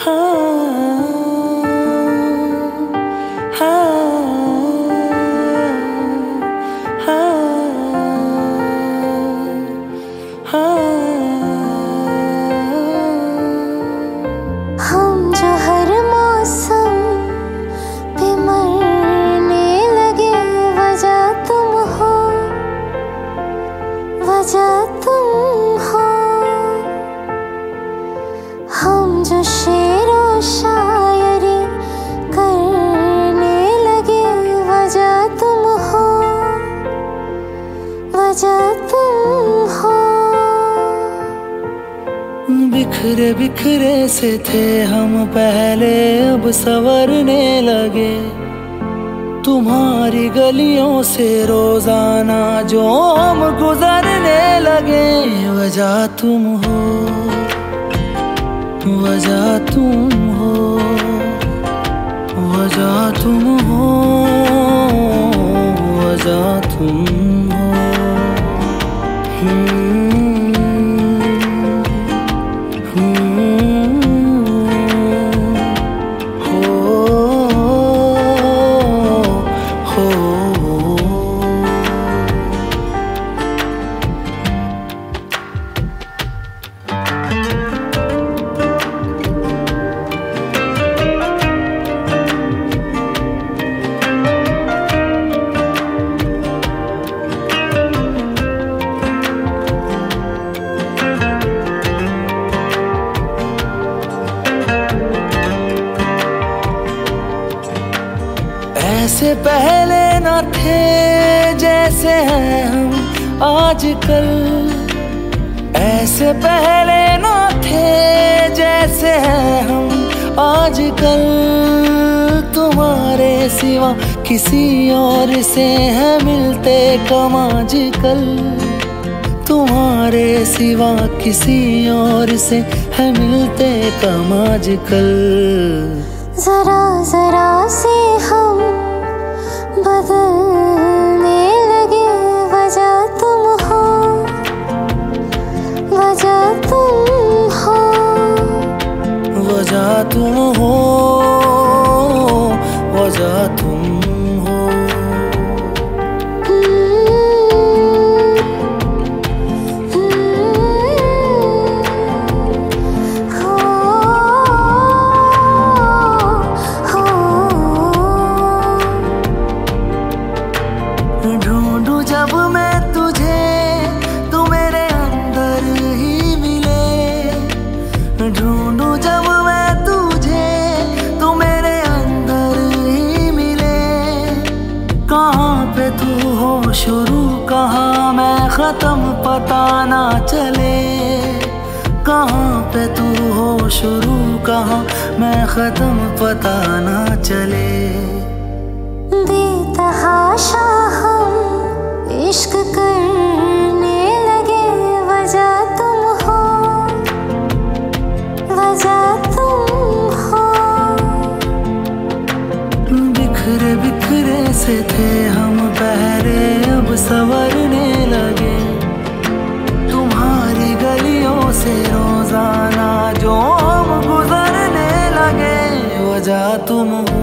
Oh. बिखरे बिखरे से थे हम पहले, अब सवरने लगे। तुम्हारी गलियों से रोज़ाना जो हम गुजरने लगे, वजह तुम हो, वजह तुम हो, वजह तुम हो, वजह तुम mm. ऐसे पहले न थे जैसे हैं हम आजकल। ऐसे पहले न थे जैसे हैं हम आजकल। तुम्हारे सिवा किसी और से है मिलते कम आजकल। तुम्हारे सिवा किसी और से है मिलते कम आजकल। जरा जरा से but the खत्म पता ना चले। कहाँ पे तू हो शुरू कहाँ मैं खत्म पता ना चले। बेतहाशा हम इश्क करने लगे वजह तुम हो। वजह तुम हो। बिखरे बिखरे से थे हम पहरे अब सवरने रोज़ाना जो